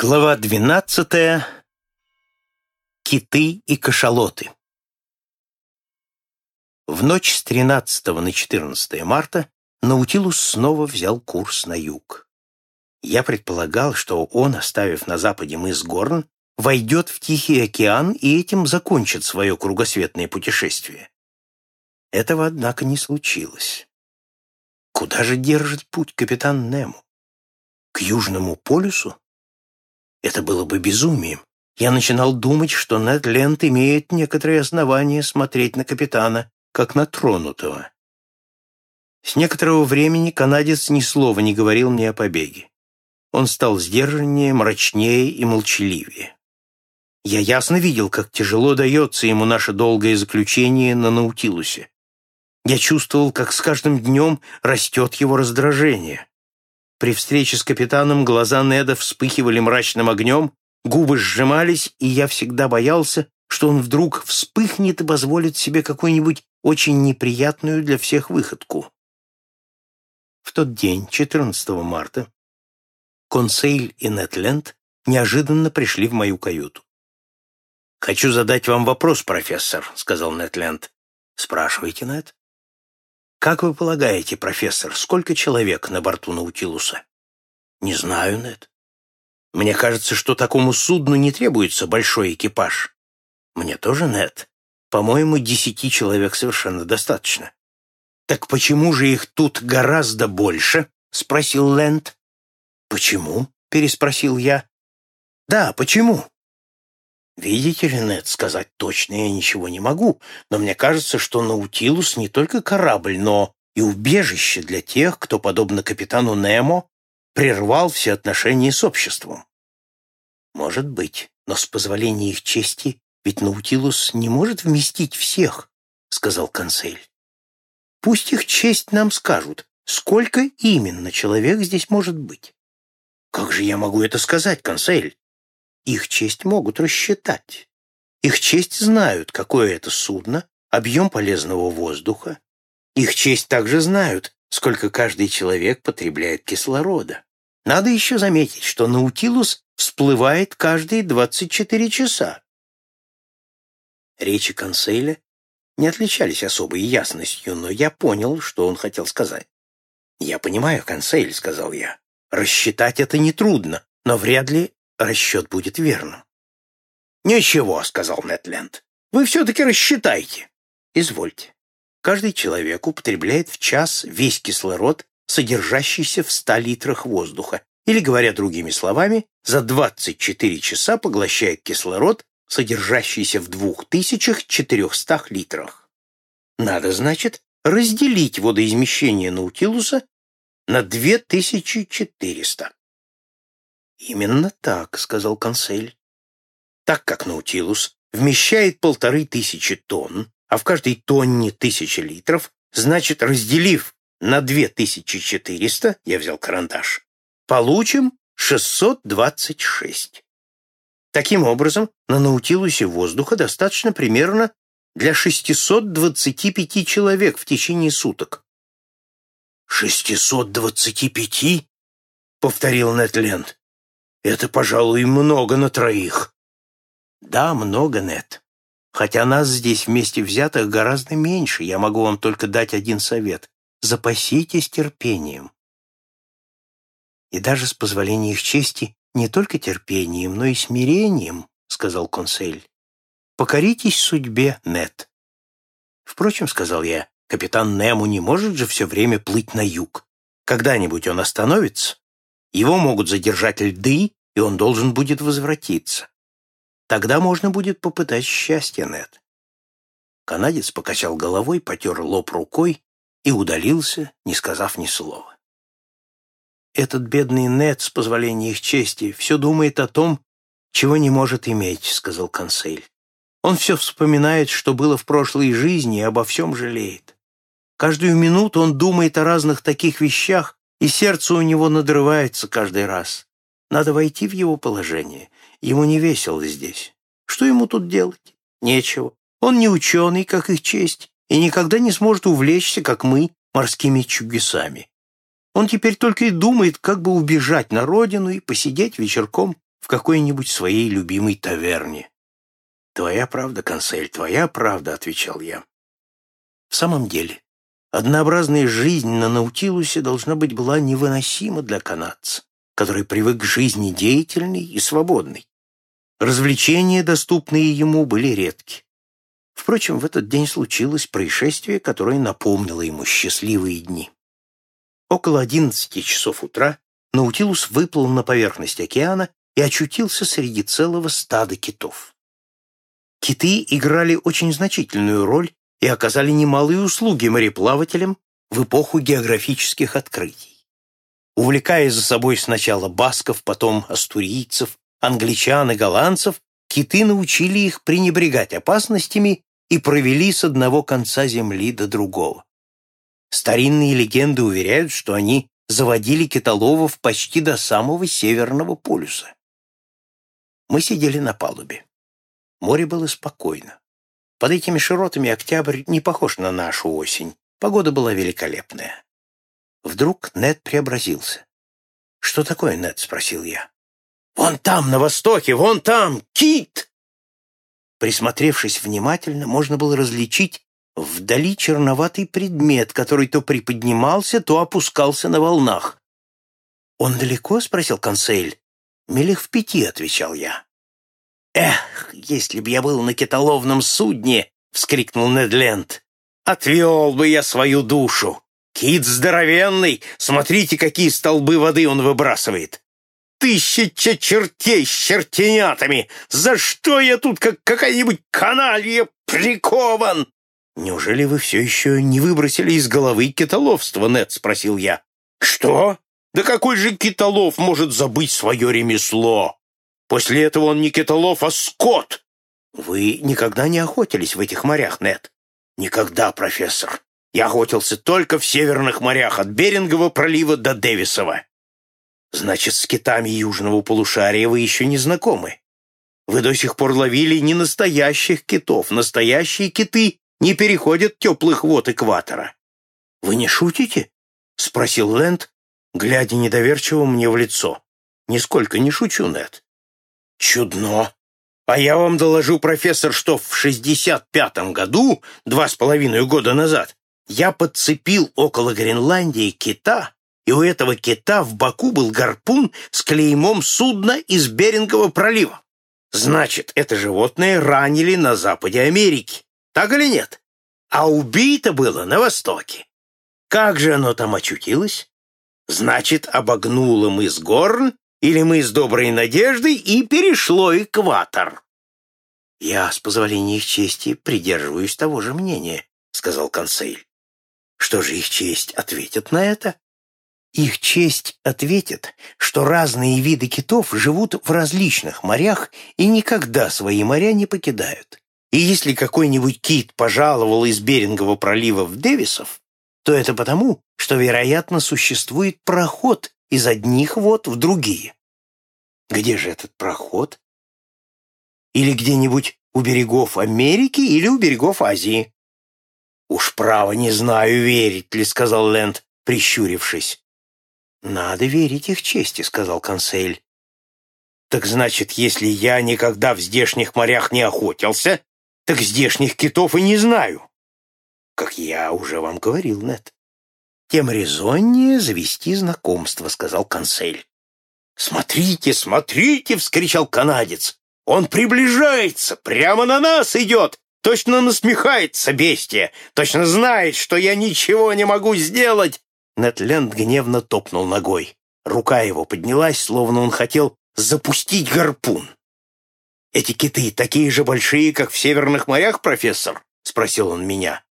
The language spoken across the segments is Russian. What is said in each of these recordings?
Глава 12. Киты и кашалоты. В ночь с 13 на 14 марта Наутилус снова взял курс на юг. Я предполагал, что он, оставив на западе мыс Горн, войдет в Тихий океан и этим закончит свое кругосветное путешествие. Этого, однако, не случилось. Куда же держит путь капитан Нему? К Южному полюсу? Это было бы безумием. Я начинал думать, что Нед Ленд имеет некоторые основания смотреть на капитана, как на тронутого. С некоторого времени канадец ни слова не говорил мне о побеге. Он стал сдержаннее, мрачнее и молчаливее. Я ясно видел, как тяжело дается ему наше долгое заключение на Наутилусе. Я чувствовал, как с каждым днем растет его раздражение. При встрече с капитаном глаза Неда вспыхивали мрачным огнем, губы сжимались, и я всегда боялся, что он вдруг вспыхнет и позволит себе какую-нибудь очень неприятную для всех выходку. В тот день, 14 марта, Консейль и Нетленд неожиданно пришли в мою каюту. «Хочу задать вам вопрос, профессор», — сказал Нетленд. «Спрашивайте, Нет». «Как вы полагаете, профессор, сколько человек на борту Наутилуса?» «Не знаю, Нед. Мне кажется, что такому судну не требуется большой экипаж». «Мне тоже, Нед. По-моему, десяти человек совершенно достаточно». «Так почему же их тут гораздо больше?» — спросил Лэнд. «Почему?» — переспросил я. «Да, почему?» Видите ли, Нед, сказать точно я ничего не могу, но мне кажется, что Наутилус не только корабль, но и убежище для тех, кто, подобно капитану Немо, прервал все отношения с обществом. Может быть, но с позволения их чести, ведь Наутилус не может вместить всех, сказал консель. Пусть их честь нам скажут, сколько именно человек здесь может быть. Как же я могу это сказать, консель? Их честь могут рассчитать. Их честь знают, какое это судно, объем полезного воздуха. Их честь также знают, сколько каждый человек потребляет кислорода. Надо еще заметить, что Наутилус всплывает каждые 24 часа. Речи консейля не отличались особой ясностью, но я понял, что он хотел сказать. «Я понимаю, консель», — сказал я. «Рассчитать это нетрудно, но вряд ли расчет будет верным. «Ничего», — сказал Нетленд. «Вы все-таки рассчитайте». «Извольте. Каждый человек употребляет в час весь кислород, содержащийся в 100 литрах воздуха, или, говоря другими словами, за 24 часа поглощает кислород, содержащийся в 2400 литрах. Надо, значит, разделить водоизмещение Наутилуса на 2400. «Именно так», — сказал консель. «Так как Наутилус вмещает полторы тысячи тонн, а в каждой тонне тысяча литров, значит, разделив на две тысячи четыреста, я взял карандаш, получим шестьсот двадцать шесть. Таким образом, на Наутилусе воздуха достаточно примерно для 625 человек в течение суток. «625?» — повторил Нетленд. Это, пожалуй, много на троих. Да, много, Нет. Хотя нас здесь вместе взятых гораздо меньше, я могу вам только дать один совет. Запаситесь терпением. И даже с позволения их чести не только терпением, но и смирением, сказал консель. Покоритесь судьбе, Нет. Впрочем, сказал я, капитан Нему не может же все время плыть на юг. Когда-нибудь он остановится, его могут задержать льды, и он должен будет возвратиться. Тогда можно будет попытать счастье, Нед. Канадец покачал головой, потер лоб рукой и удалился, не сказав ни слова. Этот бедный Нед, с позволения их чести, все думает о том, чего не может иметь, сказал консель. Он все вспоминает, что было в прошлой жизни, и обо всем жалеет. Каждую минуту он думает о разных таких вещах, и сердце у него надрывается каждый раз. Надо войти в его положение. Ему не весело здесь. Что ему тут делать? Нечего. Он не ученый, как их честь, и никогда не сможет увлечься, как мы, морскими чудесами. Он теперь только и думает, как бы убежать на родину и посидеть вечерком в какой-нибудь своей любимой таверне. «Твоя правда, консель, твоя правда», — отвечал я. В самом деле, однообразная жизнь на Наутилусе должна быть была невыносима для канадца, который привык к жизни деятельной и свободной. Развлечения, доступные ему, были редки. Впрочем, в этот день случилось происшествие, которое напомнило ему счастливые дни. Около одиннадцати часов утра Наутилус выплыл на поверхность океана и очутился среди целого стада китов. Киты играли очень значительную роль и оказали немалые услуги мореплавателям в эпоху географических открытий. Увлекая за собой сначала басков, потом астурийцев, англичан и голландцев, киты научили их пренебрегать опасностями и провели с одного конца земли до другого. Старинные легенды уверяют, что они заводили китоловов почти до самого Северного полюса. Мы сидели на палубе. Море было спокойно. Под этими широтами октябрь не похож на нашу осень. Погода была великолепная. Вдруг Нед преобразился. «Что такое, Нед?» — спросил я. «Вон там, на востоке, вон там, кит!» Присмотревшись внимательно, можно было различить вдали черноватый предмет, который то приподнимался, то опускался на волнах. «Он далеко?» — спросил консель. «Милях в пяти», — отвечал я. «Эх, если б я был на китоловном судне!» — вскрикнул Недленд. «Отвел бы я свою душу! Кит здоровенный! Смотрите, какие столбы воды он выбрасывает! Тысяча чертей с чертенятами! За что я тут, как какая-нибудь каналья, прикован?» «Неужели вы все еще не выбросили из головы китоловство, Нед?» — спросил я. «Что? Да какой же китолов может забыть свое ремесло? После этого он не китолов, а скот!» «Вы никогда не охотились в этих морях, Нед?» «Никогда, профессор. Я охотился только в северных морях, от Берингового пролива до Дэвисова». «Значит, с китами южного полушария вы еще не знакомы. Вы до сих пор ловили не настоящих китов. Настоящие киты не переходят теплых вод экватора. «Вы не шутите?» — спросил Лэнд, глядя недоверчиво мне в лицо. «Нисколько не шучу, Нед». «Чудно! А я вам доложу, профессор, что в шестьдесят пятом году, два с половиной года назад, я подцепил около Гренландии кита, и у этого кита в боку был гарпун с клеймом судна из Берингового пролива. Значит, это животное ранили на западе Америки. Так или нет? А убито было на востоке. Как же оно там очутилось? Значит, обогнуло мыс Горн или мыс Доброй Надежды и перешло экватор. Я, с позволения их чести, придерживаюсь того же мнения, сказал консель. Что же их честь ответит на это? Их честь ответит, что разные виды китов живут в различных морях и никогда свои моря не покидают. И если какой-нибудь кит пожаловал из Берингового пролива в Дэвисов, то это потому, что, вероятно, существует проход из одних вод в другие. Где же этот проход? Или где-нибудь у берегов Америки или у берегов Азии? «Уж право не знаю, верить ли», — сказал Лэнд, прищурившись. «Надо верить их чести», — сказал консель. «Так значит, если я никогда в здешних морях не охотился, так здешних китов и не знаю. Как я уже вам говорил, Нет. Тем резоннее завести знакомство, сказал консель. Смотрите, смотрите, вскричал канадец. Он приближается, прямо на нас идет. Точно насмехается бестия, точно знает, что я ничего не могу сделать. Нетленд гневно топнул ногой. Рука его поднялась, словно он хотел запустить гарпун. «Эти киты такие же большие, как в северных морях, профессор?» — спросил он меня.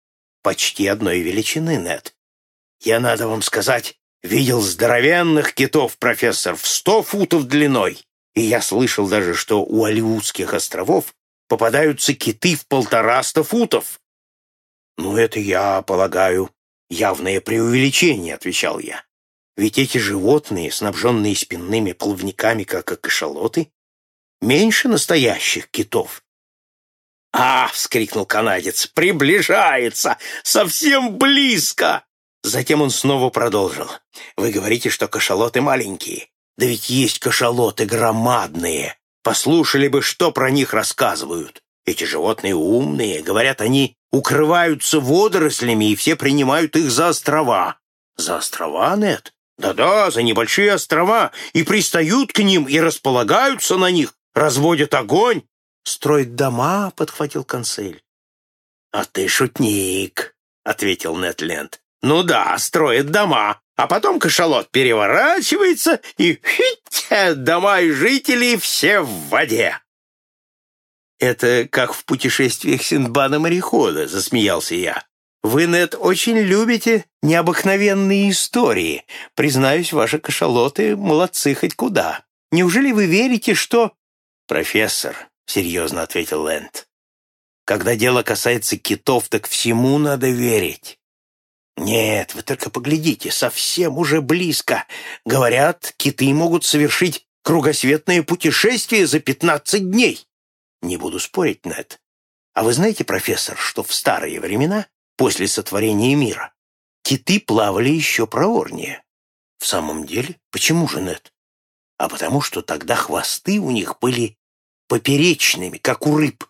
«Почти одной величины, Нед. Я, надо вам сказать, видел здоровенных китов, профессор, в сто футов длиной. И я слышал даже, что у Алиутских островов попадаются киты в полтораста футов». «Ну, это я полагаю явное преувеличение», — отвечал я. «Ведь эти животные, снабженные спинными плавниками, как окошалоты, меньше настоящих китов. «А!» — вскрикнул канадец. «Приближается! Совсем близко!» Затем он снова продолжил. «Вы говорите, что кашалоты маленькие. Да ведь есть кашалоты громадные. Послушали бы, что про них рассказывают. Эти животные умные, говорят, они укрываются водорослями, и все принимают их за острова. За острова, нет? Да-да, за небольшие острова, и пристают к ним, и располагаются на них, разводят огонь. Строят дома, — подхватил консель. А ты шутник, — ответил Нетленд. Ну да, строят дома, а потом кашалот переворачивается, и хить, дома и жители все в воде. «Это как в путешествиях Синдбада-морехода», — засмеялся я. «Вы, Нет, очень любите необыкновенные истории. Признаюсь, ваши кашалоты молодцы хоть куда. Неужели вы верите, что...» «Профессор», — серьезно ответил Лэнд, «когда дело касается китов, так всему надо верить. «Нет, вы только поглядите, совсем уже близко. Говорят, киты могут совершить кругосветное путешествие за пятнадцать дней». «Не буду спорить, Нед. А вы знаете, профессор, что в старые времена, после сотворения мира, киты плавали еще проворнее?» «В самом деле? Почему же, Нед?» «А потому что тогда хвосты у них были поперечными, как у рыб,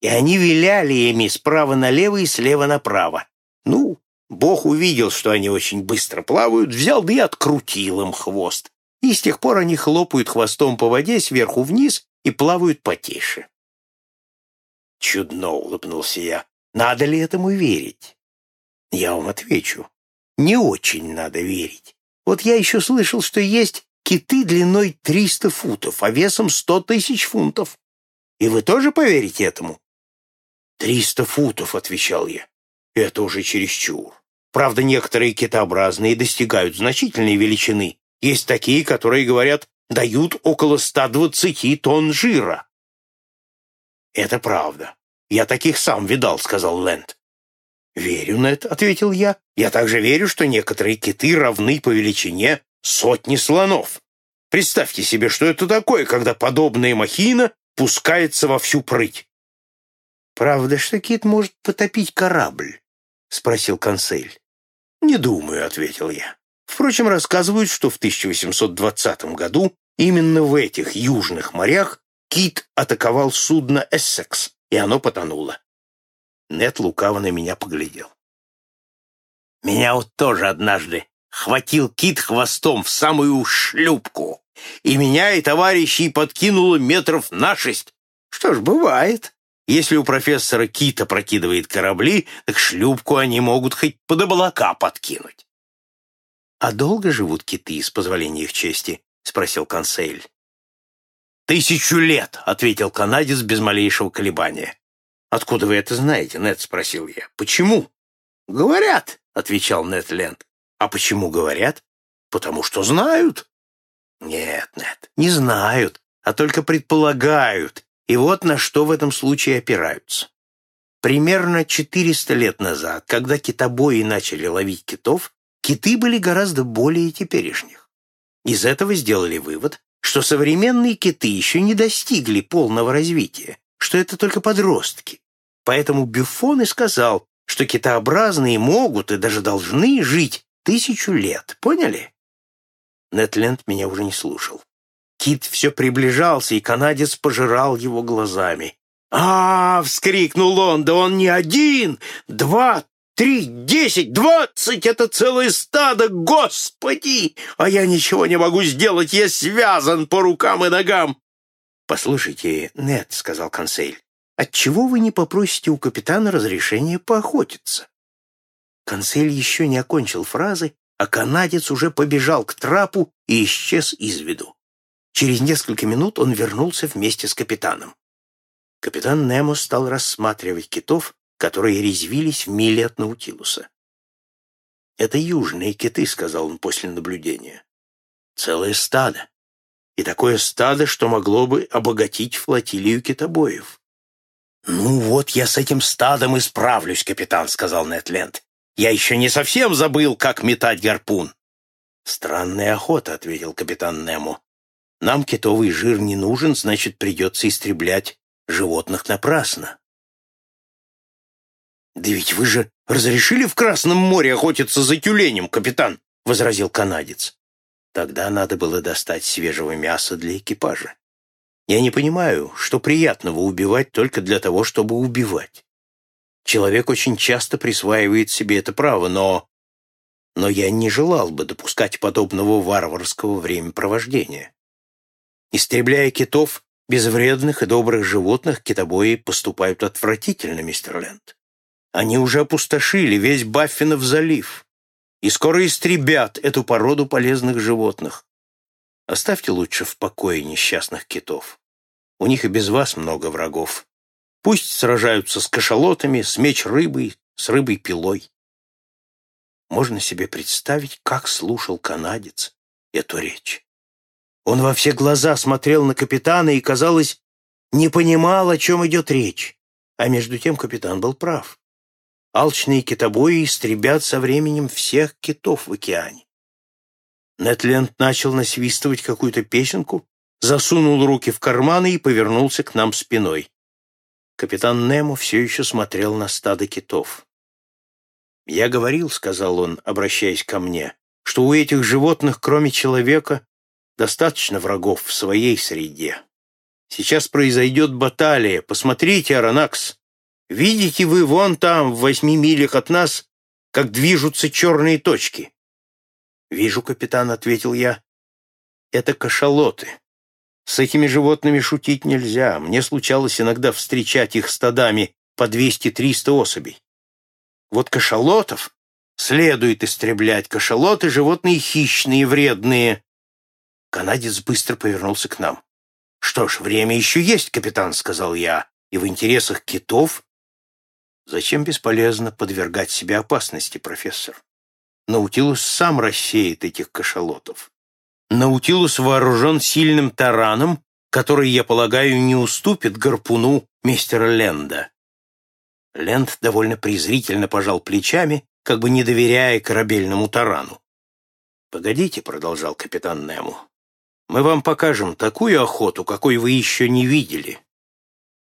и они виляли ими справа налево и слева направо. Ну, Бог увидел, что они очень быстро плавают, взял да и открутил им хвост. И с тех пор они хлопают хвостом по воде сверху вниз и плавают потише. Чудно улыбнулся я. Надо ли этому верить? Я вам отвечу. Не очень надо верить. Вот я еще слышал, что есть киты длиной 300 футов, а весом 100 тысяч фунтов. И вы тоже поверите этому? «Триста футов», — отвечал я. «Это уже чересчур. Правда, некоторые китообразные достигают значительной величины. Есть такие, которые, говорят, дают около 120 тонн жира. «Это правда. Я таких сам видал», — сказал Лэнд. «Верю это», — ответил я. «Я также верю, что некоторые киты равны по величине сотни слонов. Представьте себе, что это такое, когда подобная махина пускается во всю прыть». «Правда, что кит может потопить корабль?» — спросил консель. «Не думаю», — ответил я. Впрочем, рассказывают, что в 1820 году именно в этих южных морях кит атаковал судно «Эссекс», и оно потонуло. Нет лукаво на меня поглядел. Меня вот тоже однажды хватил кит хвостом в самую шлюпку, и меня и товарищей подкинуло метров на шесть. Что ж, бывает. Если у профессора Кита прокидывает корабли, так шлюпку они могут хоть под облака подкинуть. — А долго живут киты, с позволения их чести? — спросил консель. «Тысячу лет», — ответил канадец без малейшего колебания. «Откуда вы это знаете, Нед?» — спросил я. «Почему?» «Говорят», — отвечал Нед Ленд. «А почему говорят?» «Потому что знают». «Нет, Нед, не знают, а только предполагают, и вот на что в этом случае опираются. Примерно 400 лет назад, когда китобои начали ловить китов, киты были гораздо более теперешних. Из этого сделали вывод, что современные киты еще не достигли полного развития, что это только подростки. Поэтому Бюфон и сказал, что китообразные могут и даже должны жить тысячу лет. Поняли? Нетленд меня уже не слушал. Кит все приближался, и канадец пожирал его глазами. а, вскрикнул он, да он не один! Два, три, десять, двадцать! Это целое стадо! Господи! А я ничего не могу сделать, я связан по рукам и ногам!» «Послушайте, Нет, сказал консель, — «отчего вы не попросите у капитана разрешения поохотиться?» Консель еще не окончил фразы, а канадец уже побежал к трапу и исчез из виду. Через несколько минут он вернулся вместе с капитаном. Капитан Немо стал рассматривать китов, которые резвились в миле от Наутилуса. «Это южные киты», — сказал он после наблюдения. «Целое стадо. И такое стадо, что могло бы обогатить флотилию китобоев». «Ну вот, я с этим стадом исправлюсь, капитан», — сказал Нетленд. «Я еще не совсем забыл, как метать гарпун». «Странная охота», — ответил капитан Немо. Нам китовый жир не нужен, значит, придется истреблять животных напрасно. «Да ведь вы же разрешили в Красном море охотиться за тюленем, капитан!» — возразил канадец. Тогда надо было достать свежего мяса для экипажа. Я не понимаю, что приятного убивать только для того, чтобы убивать. Человек очень часто присваивает себе это право, но... Но я не желал бы допускать подобного варварского времяпровождения. Истребляя китов, безвредных и добрых животных, китобои поступают отвратительно, мистер Ленд. Они уже опустошили весь Баффинов залив и скоро истребят эту породу полезных животных. Оставьте лучше в покое несчастных китов. У них и без вас много врагов. Пусть сражаются с кашалотами, с меч-рыбой, с рыбой-пилой. Можно себе представить, как слушал канадец эту речь. Он во все глаза смотрел на капитана и, казалось, не понимал, о чем идет речь. А между тем капитан был прав. Алчные китобои истребят со временем всех китов в океане. Нетленд начал насвистывать какую-то песенку, засунул руки в карманы и повернулся к нам спиной. Капитан Немо все еще смотрел на стадо китов. «Я говорил, — сказал он, обращаясь ко мне, — что у этих животных, кроме человека, достаточно врагов в своей среде. Сейчас произойдет баталия. Посмотрите, Аронакс. Видите вы вон там, в восьми милях от нас, как движутся черные точки?» «Вижу, капитан», — ответил я. «Это кашалоты. С этими животными шутить нельзя. Мне случалось иногда встречать их стадами по 200-300 особей. Вот кашалотов следует истреблять. Кашалоты — животные хищные, вредные. Канадец быстро повернулся к нам. «Что ж, время еще есть, капитан», — сказал я, — «и в интересах китов...» «Зачем бесполезно подвергать себя опасности, профессор? Наутилус сам рассеет этих кашалотов. Наутилус вооружен сильным тараном, который, я полагаю, не уступит гарпуну мистера Ленда. Ленд довольно презрительно пожал плечами, как бы не доверяя корабельному тарану. «Погодите», — продолжал капитан Нему, — «мы вам покажем такую охоту, какой вы еще не видели.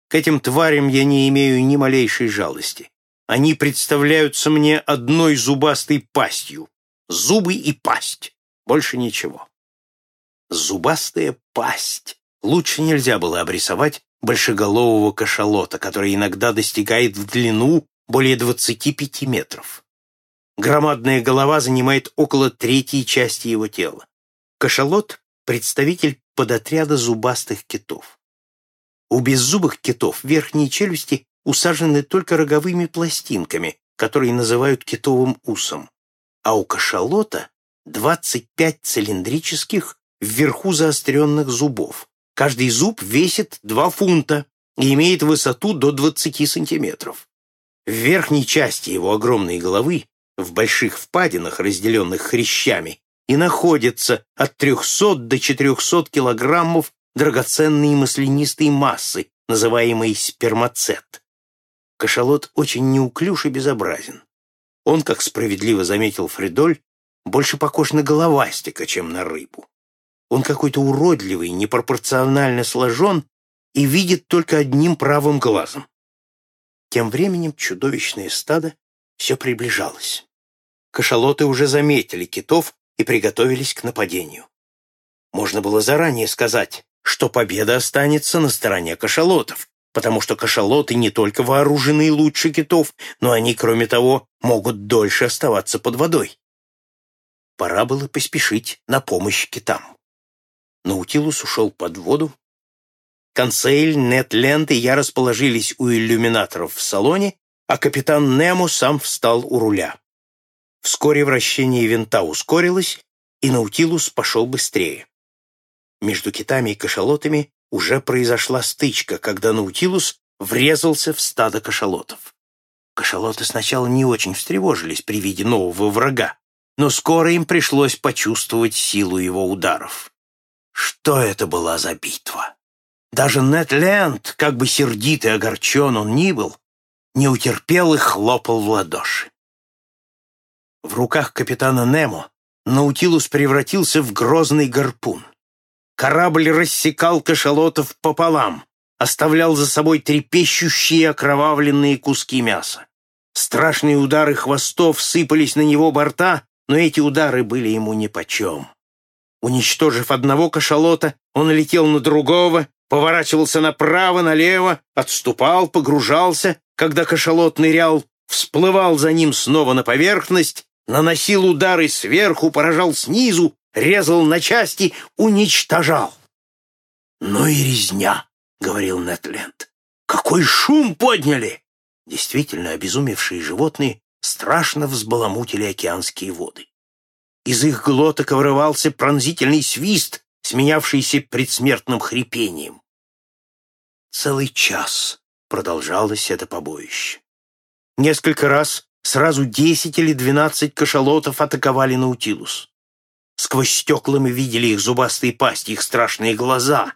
К этим тварям я не имею ни малейшей жалости. Они представляются мне одной зубастой пастью. Зубы и пасть. Больше ничего зубастая пасть. Лучше нельзя было обрисовать большеголового кашалота, который иногда достигает в длину более 25 метров. Громадная голова занимает около третьей части его тела. Кашалот — представитель подотряда зубастых китов. У беззубых китов верхние челюсти усажены только роговыми пластинками, которые называют китовым усом, а у кашалота 25 цилиндрических вверху заостренных зубов. Каждый зуб весит 2 фунта и имеет высоту до 20 сантиметров. В верхней части его огромной головы, в больших впадинах, разделенных хрящами, и находится от 300 до 400 килограммов драгоценной маслянистой массы, называемой спермацет. Кашалот очень неуклюж и безобразен. Он, как справедливо заметил Фридоль, больше похож на головастика, чем на рыбу. Он какой-то уродливый, непропорционально сложен и видит только одним правым глазом. Тем временем чудовищное стадо все приближалось. Кашалоты уже заметили китов и приготовились к нападению. Можно было заранее сказать, что победа останется на стороне кашалотов, потому что кашалоты не только вооружены лучше китов, но они, кроме того, могут дольше оставаться под водой. Пора было поспешить на помощь китам. Наутилус ушел под воду. Консейль, Нетленд и я расположились у иллюминаторов в салоне, а капитан Немо сам встал у руля. Вскоре вращение винта ускорилось, и Наутилус пошел быстрее. Между китами и кашалотами уже произошла стычка, когда Наутилус врезался в стадо кашалотов. Кашалоты сначала не очень встревожились при виде нового врага, но скоро им пришлось почувствовать силу его ударов. Что это была за битва? Даже Нед Ленд, как бы сердит и огорчен он ни был, не утерпел и хлопал в ладоши. В руках капитана Немо Наутилус превратился в грозный гарпун. Корабль рассекал кашалотов пополам, оставлял за собой трепещущие окровавленные куски мяса. Страшные удары хвостов сыпались на него борта, но эти удары были ему нипочем. Уничтожив одного кашалота, он летел на другого, поворачивался направо, налево, отступал, погружался, когда кашалот нырял, всплывал за ним снова на поверхность, наносил удары сверху, поражал снизу, резал на части, уничтожал. «Ну и резня», — говорил Нетленд. «Какой шум подняли!» Действительно, обезумевшие животные страшно взбаламутили океанские воды. Из их глоток вырывался пронзительный свист, сменявшийся предсмертным хрипением. Целый час продолжалось это побоище. Несколько раз сразу десять или двенадцать кашалотов атаковали Наутилус. Сквозь стекла мы видели их зубастые пасти, их страшные глаза.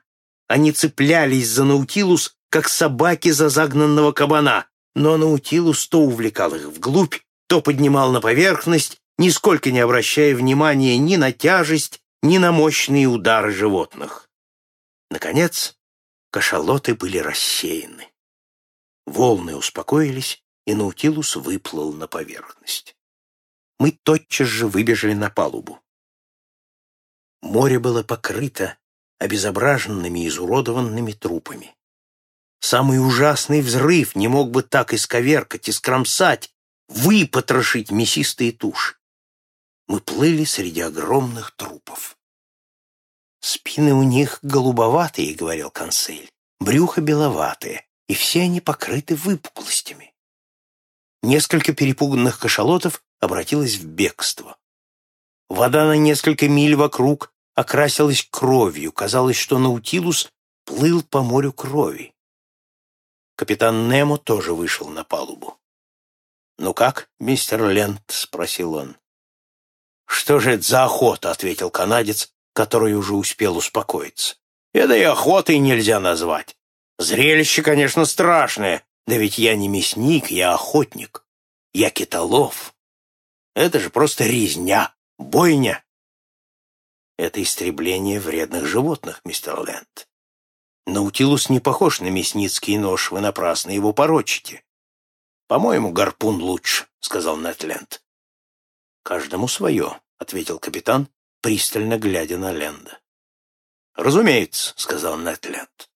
Они цеплялись за Наутилус, как собаки за загнанного кабана, но Наутилус то увлекал их вглубь, то поднимал на поверхность, нисколько не обращая внимания ни на тяжесть, ни на мощные удары животных. Наконец, кашалоты были рассеяны. Волны успокоились, и Наутилус выплыл на поверхность. Мы тотчас же выбежали на палубу. Море было покрыто обезображенными и изуродованными трупами. Самый ужасный взрыв не мог бы так исковеркать, искромсать, выпотрошить мясистые туши. Мы плыли среди огромных трупов. «Спины у них голубоватые», — говорил консель, «брюхо беловатые, и все они покрыты выпуклостями». Несколько перепуганных кашалотов обратилось в бегство. Вода на несколько миль вокруг окрасилась кровью, казалось, что Наутилус плыл по морю крови. Капитан Немо тоже вышел на палубу. «Ну как, мистер Лент?» — спросил он. «Что же это за охота?» — ответил канадец, который уже успел успокоиться. «Это и охотой нельзя назвать. Зрелище, конечно, страшное, да ведь я не мясник, я охотник. Я китолов. Это же просто резня, бойня. Это истребление вредных животных, мистер Лэнд. Наутилус не похож на мясницкий нож, вы напрасно его порочите. По-моему, гарпун лучше, сказал Нетленд. Каждому свое, ответил капитан, пристально глядя на Ленда. «Разумеется», — сказал Нетленд.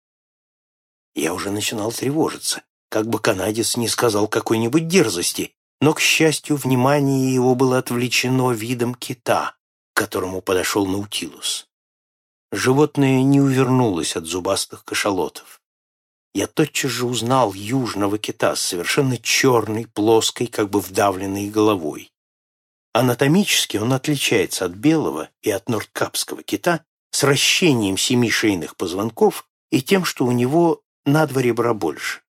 Я уже начинал тревожиться, как бы канадец не сказал какой-нибудь дерзости, но, к счастью, внимание его было отвлечено видом кита, к которому подошел Наутилус. Животное не увернулось от зубастых кашалотов. Я тотчас же узнал южного кита с совершенно черной, плоской, как бы вдавленной головой. Анатомически он отличается от белого и от нордкапского кита с ращением семи шейных позвонков и тем, что у него на два ребра больше.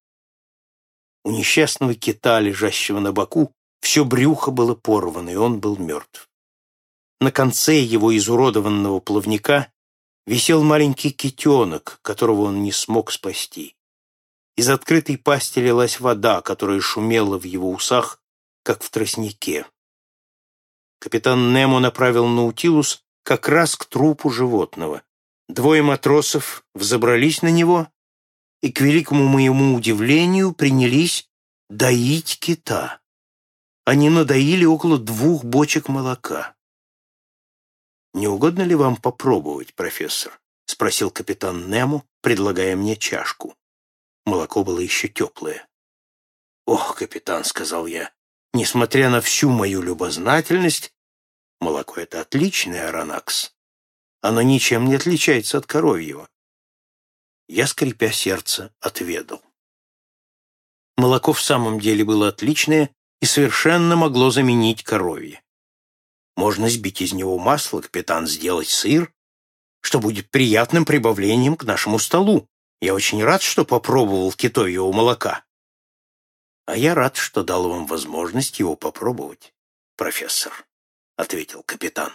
У несчастного кита, лежащего на боку, все брюхо было порвано, и он был мертв. На конце его изуродованного плавника висел маленький китенок, которого он не смог спасти. Из открытой пасти лилась вода, которая шумела в его усах, как в тростнике. Капитан Немо направил Наутилус как раз к трупу животного. Двое матросов взобрались на него и, к великому моему удивлению, принялись доить кита. Они надоили около двух бочек молока. «Не угодно ли вам попробовать, профессор?» — спросил капитан Немо, предлагая мне чашку. Молоко было еще теплое. «Ох, капитан», — сказал я, Несмотря на всю мою любознательность, молоко — это отличный аронакс. Оно ничем не отличается от коровьего. Я, скрипя сердце, отведал. Молоко в самом деле было отличное и совершенно могло заменить коровье. Можно сбить из него масло, капитан, сделать сыр, что будет приятным прибавлением к нашему столу. Я очень рад, что попробовал китовьего молока. А я рад, что дал вам возможность его попробовать, профессор, ответил капитан.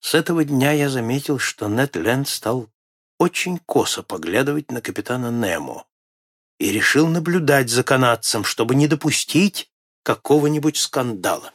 С этого дня я заметил, что Нед Ленд стал очень косо поглядывать на капитана Немо и решил наблюдать за канадцем, чтобы не допустить какого-нибудь скандала.